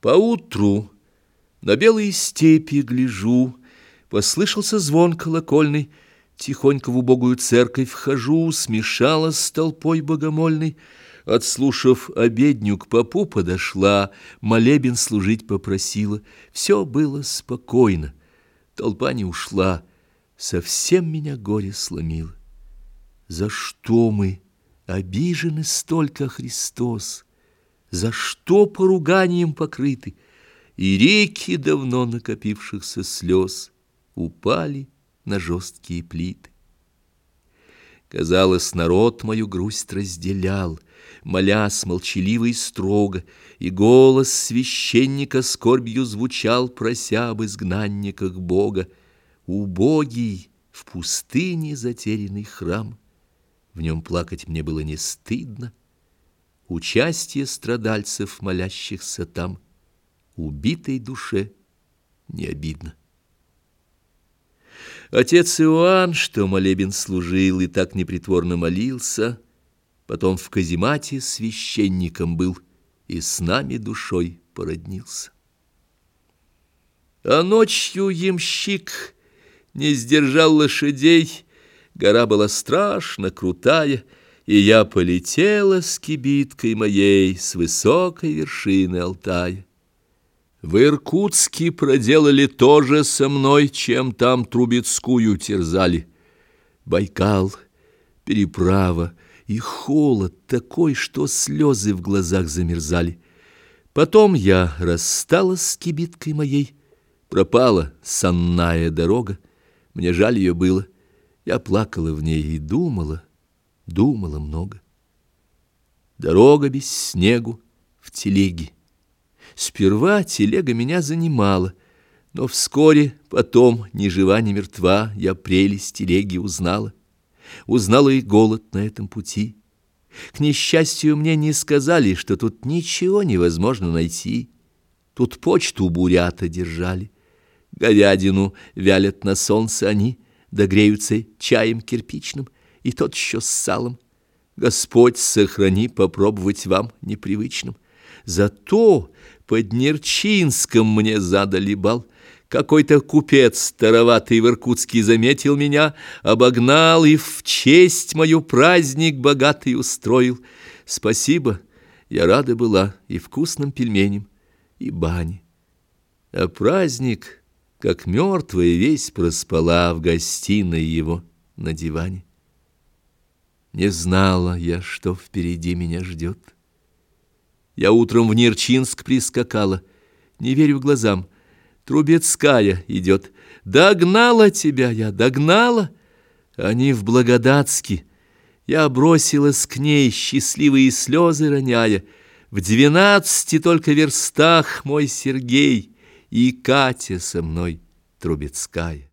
Поутру на белые степи гляжу, Послышался звон колокольный, Тихонько в убогую церковь вхожу, Смешалась с толпой богомольной, Отслушав обедню, к попу подошла, Молебен служить попросила. Все было спокойно, толпа не ушла, Совсем меня горе сломило. За что мы обижены столько, Христос? За что поруганием покрыты? И реки давно накопившихся слез Упали на жесткие плиты. Казалось, народ мою грусть разделял, Молясь молчаливо и строго, И голос священника скорбью звучал, Прося об изгнанниках Бога. Убогий в пустыне затерянный храм, В нем плакать мне было не стыдно, Участие страдальцев, молящихся там, Убитой душе не обидно. Отец Иоанн, что молебен служил и так непритворно молился, Потом в каземате священником был И с нами душой породнился. А ночью ямщик не сдержал лошадей, Гора была страшно крутая, И я полетела с кибиткой моей С высокой вершины Алтая. В Иркутске проделали то же со мной, Чем там Трубецкую терзали. Байкал, переправа и холод такой, Что слезы в глазах замерзали. Потом я рассталась с кибиткой моей, Пропала санная дорога, Мне жаль ее было, я плакала в ней и думала, думала много. Дорога без снегу в телеге. Сперва телега меня занимала, но вскоре потом, ни жива, ни мертва, я прелесть телеги узнала. Узнала и голод на этом пути. К несчастью, мне не сказали, что тут ничего невозможно найти. Тут почту бурята держали. Говядину вялят на солнце они — догреются чаем кирпичным, и тот еще с салом. Господь сохрани попробовать вам непривычным. Зато под Нерчинском мне задали бал. Какой-то купец староватый в Иркутске заметил меня, обогнал и в честь мою праздник богатый устроил. Спасибо, я рада была и вкусным пельменям, и бане. А праздник как мертвая весь проспала в гостиной его на диване. Не знала я, что впереди меня ждет. Я утром в Нерчинск прискакала, не верю глазам. Трубецкая идет. Догнала тебя я, догнала. Они в Благодатске. Я бросилась к ней, счастливые слезы роняя. В двенадцати только верстах мой Сергей — и Катя со мной Трубецкая.